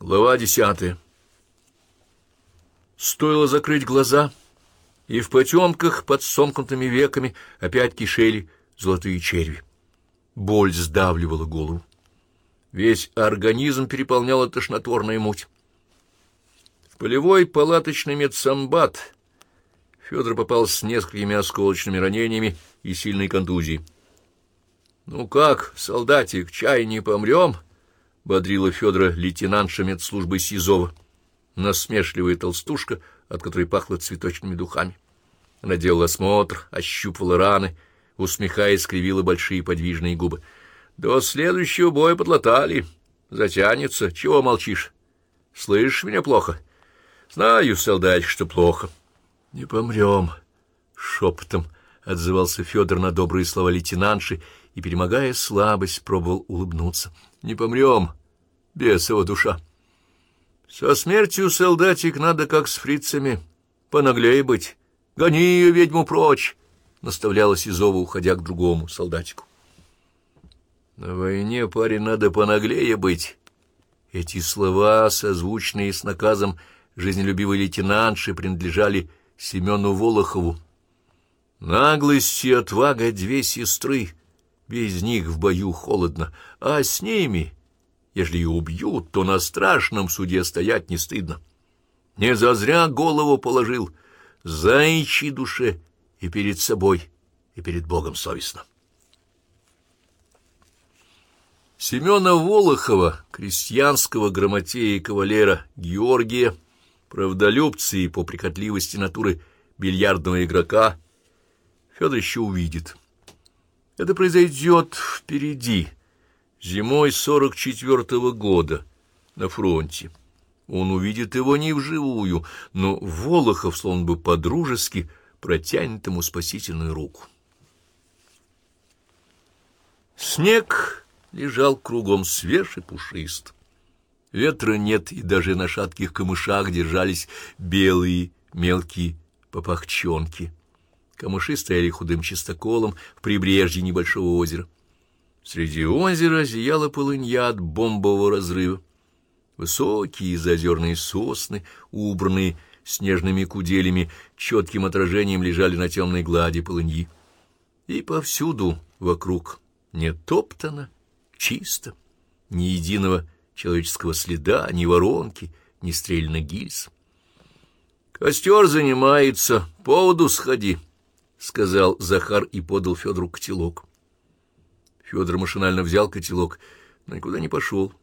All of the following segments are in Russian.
Глава десятая. Стоило закрыть глаза, и в потемках под сомкнутыми веками опять кишели золотые черви. Боль сдавливала голову. Весь организм переполняла тошнотворная муть. В полевой палаточный медсамбат Федор попал с несколькими осколочными ранениями и сильной контузией. — Ну как, солдатик, чай не помрем? — бодрила Федора лейтенантша медслужбы Сизова, насмешливая толстушка, от которой пахло цветочными духами. Она делала осмотр, ощупывала раны, усмехаясь, скривила большие подвижные губы. «До следующего боя подлатали. Затянется. Чего молчишь? Слышишь меня плохо?» «Знаю, солдатик, что плохо». «Не помрем», — шепотом отзывался Федор на добрые слова лейтенантши и, перемогая слабость, пробовал улыбнуться. «Не помрем бесова душа. Со смертью, солдатик, надо как с фрицами, понаглее быть. Гони ее, ведьму, прочь, — наставляла Сизова, уходя к другому солдатику. На войне, парень, надо понаглее быть. Эти слова, созвучные с наказом жизнелюбивой лейтенантши, принадлежали Семену Волохову. Наглость и отвага — две сестры, без них в бою холодно, а с ними Ежели и убьют, то на страшном суде стоять не стыдно. Не зазря голову положил, заячьей душе и перед собой, и перед Богом совестно. Семена Волохова, крестьянского грамотея и кавалера Георгия, правдолюбца и по прихотливости натуры бильярдного игрока, Федор еще увидит. Это произойдет впереди, Зимой сорок четвертого года на фронте. Он увидит его не вживую, но Волохов, словно бы по-дружески, протянет ему спасительную руку. Снег лежал кругом свеж и пушист. Ветра нет, и даже на шатких камышах держались белые мелкие попахчонки. Камыши стояли худым чистоколом в прибрежье небольшого озера. Среди озера зияла полынья от бомбового разрыва. Высокие зазерные сосны, убранные снежными куделями, четким отражением лежали на темной глади полыньи. И повсюду вокруг не топтано, чисто, ни единого человеческого следа, ни воронки, ни стрельных гильз. «Костер занимается, поводу сходи», — сказал Захар и подал Федору котелок. Федор машинально взял котелок, но никуда не пошел.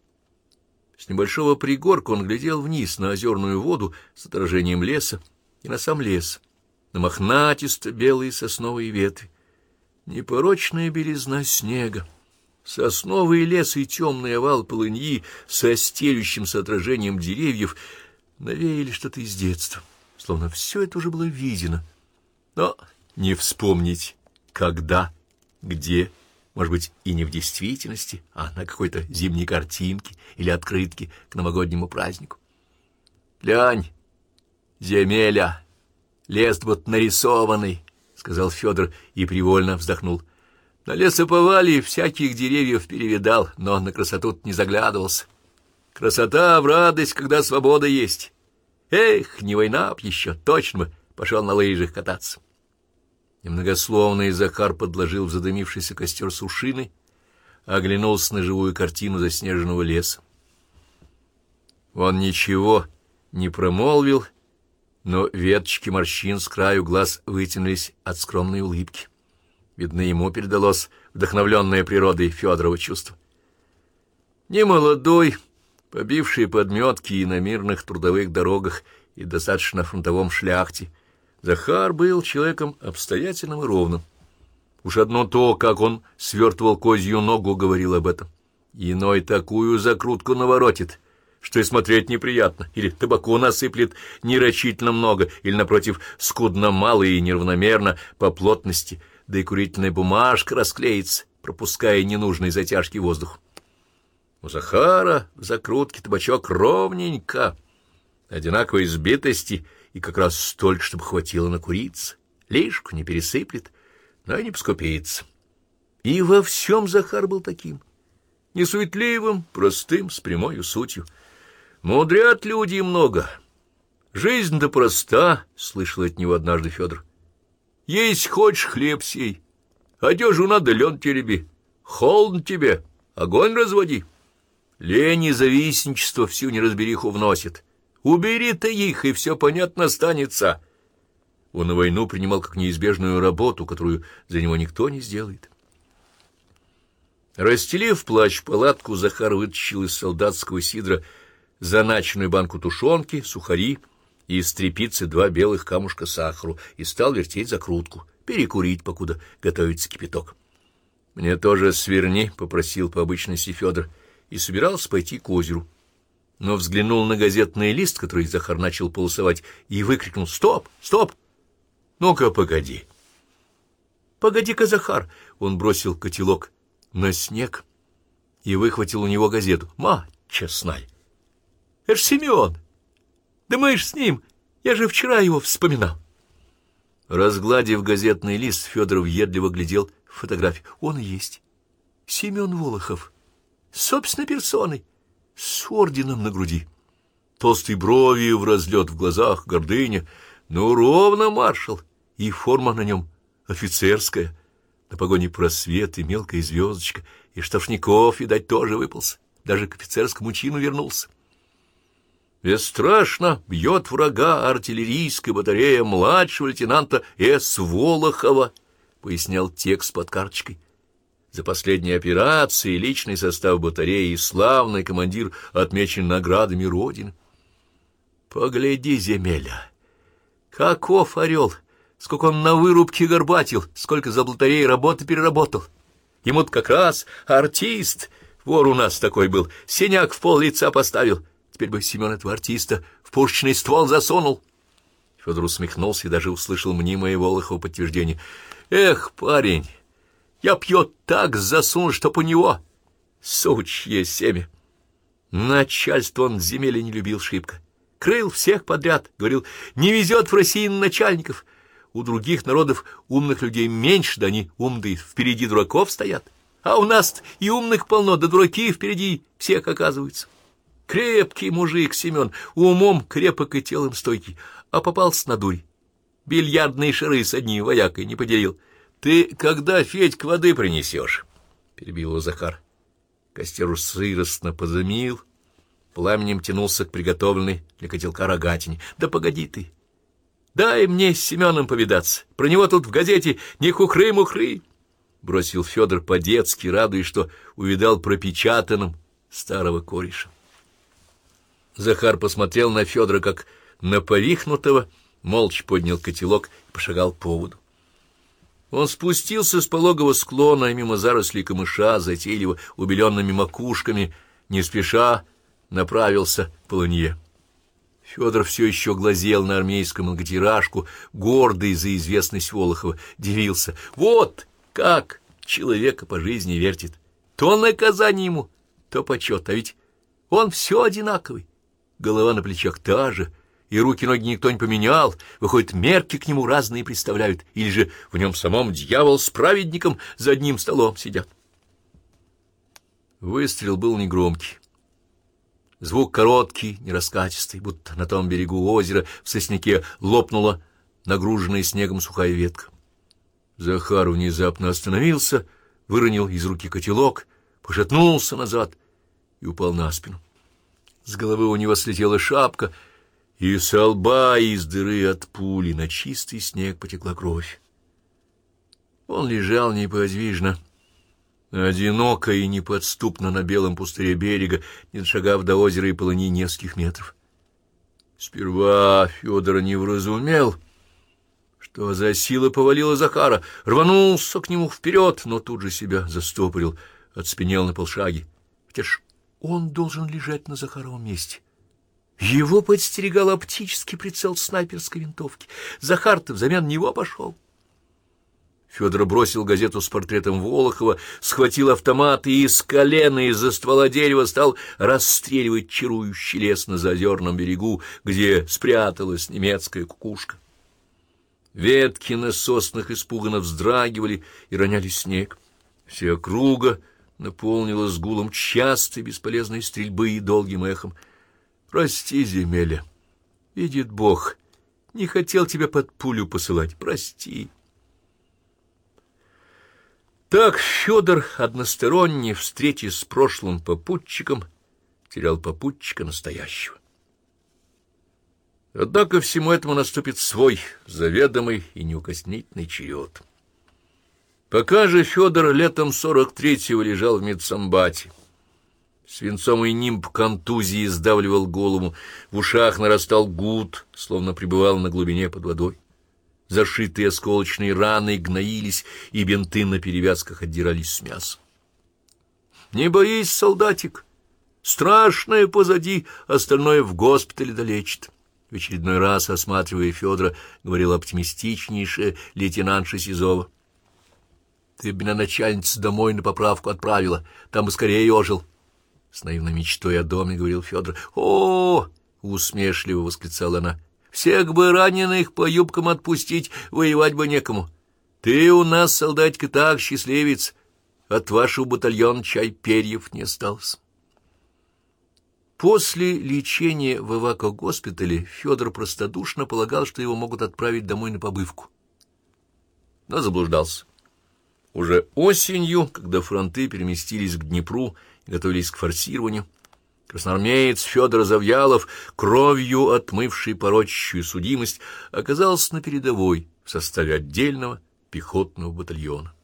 С небольшого пригорка он глядел вниз на озерную воду с отражением леса и на сам лес, на мохнатисто белые сосновые ветви. Непорочная белизна снега, сосновый лес и темный овал полыньи со стелющимся отражением деревьев навеяли что-то из детства, словно все это уже было видено. Но не вспомнить, когда, где может быть, и не в действительности, а на какой-то зимней картинке или открытке к новогоднему празднику. «Глянь, земеля, лес вот нарисованный», — сказал Федор и привольно вздохнул. «На лесоповале всяких деревьев перевидал, но на красоту не заглядывался. Красота в радость, когда свобода есть. Эх, не война б еще, точно бы пошел на лыжах кататься». Немногословный Захар подложил в задымившийся костер сушины, оглянулся на живую картину заснеженного леса. Он ничего не промолвил, но веточки морщин с краю глаз вытянулись от скромной улыбки. Видно, ему передалось вдохновленное природой Федорова чувство. Немолодой, побивший подметки и на мирных трудовых дорогах, и достаточно фронтовом шляхте — Захар был человеком обстоятельным и ровным. Уж одно то, как он свертывал козью ногу, говорил об этом. Иной такую закрутку наворотит, что и смотреть неприятно, или табаку насыплет нерочительно много, или, напротив, скудно мало и неравномерно по плотности, да и курительная бумажка расклеится, пропуская ненужный затяжки воздух. У Захара в закрутке табачок ровненько, одинаковой избитости — и как раз столько, чтобы хватило накуриться. Лишку не пересыплет, но и не поскупится. И во всем Захар был таким, несуетливым, простым, с прямой сутью. Мудрят люди много. Жизнь-то проста, — слышал от него однажды Федор. Есть хочешь хлеб сей, одежу надо лен тереби, холодно тебе, огонь разводи. Лень и завистничество всю неразбериху вносит. Убери ты их, и все понятно останется. Он на войну принимал как неизбежную работу, которую за него никто не сделает. Расстелив плащ-палатку, Захар вытащил из солдатского сидра заначенную банку тушенки, сухари и из трепицы два белых камушка сахару и стал вертеть закрутку, перекурить, покуда готовится кипяток. — Мне тоже сверни, — попросил по обычности Федор, и собирался пойти к озеру. Но взглянул на газетный лист, который Захар начал полосовать, и выкрикнул «Стоп! Стоп! Ну-ка, погоди!» «Погоди-ка, Захар!» Он бросил котелок на снег и выхватил у него газету. «Мать честная! Это ж Семен! Да мы ж с ним! Я же вчера его вспоминал!» Разгладив газетный лист, Федор въедливо глядел фотографию. Он есть. Семен Волохов. Собственной персоной. С орденом на груди. Толстые брови в разлет в глазах, гордыня. Ну, ровно маршал. И форма на нем офицерская. На погоне просвет и мелкая звездочка. И штрафников, видать, тоже выпался. Даже к офицерскому чину вернулся. Бесстрашно бьет врага артиллерийская батарея младшего лейтенанта С. Волохова, пояснял текст под карточкой. За последние операции личный состав батареи и славный командир отмечен наградами Родины. Погляди, земеля, каков орел, сколько он на вырубке горбатил, сколько за батареей работы переработал. Ему-то как раз артист, вор у нас такой был, синяк в пол лица поставил — Теперь бы Семен этого артиста в пушечный ствол засунул. Федор усмехнулся и даже услышал мнимое Волохова подтверждение. «Эх, парень, я пьет так засунул, чтоб у него сучье семя». Начальство он земли не любил шибко. Крыл всех подряд, говорил, не везет в России на начальников. У других народов умных людей меньше, да они умные впереди дураков стоят. А у нас и умных полно, да дураки впереди всех оказываются. Крепкий мужик Семен, умом крепок и телом стойкий, а попался на дурь. Бильярдные шары с одним воякой не поделил. Ты когда, Федьк, воды принесешь? — перебил его Захар. Костер уж сыростно позамил, пламенем тянулся к приготовленной для котелка рогатине. Да погоди ты! Дай мне с Семеном повидаться. Про него тут в газете не хухры-мухры. Бросил Федор по-детски, радуясь, что увидал пропечатанным старого кореша. Захар посмотрел на Федора, как на повихнутого, молча поднял котелок и пошагал по воду. Он спустился с пологого склона мимо зарослей камыша, затейливо убеленными макушками, не спеша направился к полынье. Федор все еще глазел на армейскую многотиражку, гордый за известность Волохова, дивился. Вот как человека по жизни вертит. То наказание ему, то почет, а ведь он все одинаковый голова на плечах та же, и руки-ноги никто не поменял, выходит, мерки к нему разные представляют, или же в нем самом дьявол с праведником за одним столом сидят. Выстрел был негромкий. Звук короткий, нераскатистый, будто на том берегу озера в сосняке лопнула нагруженная снегом сухая ветка. Захар внезапно остановился, выронил из руки котелок, пошатнулся назад и упал на спину. С головы у него слетела шапка, и со лба из дыры от пули на чистый снег потекла кровь. Он лежал неподвижно, одиноко и неподступно на белом пустыре берега, не дошагав до озера и полыни нескольких метров. Сперва Федора не вразумел, что за сила повалила Захара, рванулся к нему вперед, но тут же себя застопорил, отспенел на полшаги. Хотя ж он должен лежать на Захаровом месте. Его подстерегал оптический прицел снайперской винтовки. Захар-то взамен него пошел. Федор бросил газету с портретом Волохова, схватил автомат и из колена из-за ствола дерева стал расстреливать чарующий лес на зазерном берегу, где спряталась немецкая кукушка. Ветки на соснах испуганно вздрагивали и роняли снег. Все округа наполнилась гулом частой бесполезной стрельбы и долгим эхом. Прости, земеля. Видит Бог, не хотел тебя под пулю посылать. Прости. Так Федор, односторонне встречи с прошлым попутчиком, терял попутчика настоящего. Однако всему этому наступит свой заведомый и неукоснительный черед. Пока же Федор летом сорок третьего лежал в медсамбате, свинцовый нимб контузии сдавливал голову, в ушах нарастал гуд, словно пребывал на глубине под водой. Зашитые осколочные раны гноились, и бинты на перевязках отдирались с мяса. «Не боись, солдатик! Страшное позади, остальное в госпитале долечит!» В очередной раз, осматривая Федора, говорил оптимистичнейшая лейтенантша Сизова. «Ты меня начальница домой на поправку отправила, там бы скорее ожил!» С наивной мечтой о доме говорил Федор. «О!» — усмешливо восклицала она. Всех бы раненых по юбкам отпустить, воевать бы некому. Ты у нас, солдатик, так счастливец. От вашего батальона чай перьев не осталось. После лечения в эвако-госпитале Федор простодушно полагал, что его могут отправить домой на побывку. Но заблуждался. Уже осенью, когда фронты переместились к Днепру готовились к форсированию, Красноармеец Федор Завьялов, кровью отмывший порочащую судимость, оказался на передовой в составе отдельного пехотного батальона.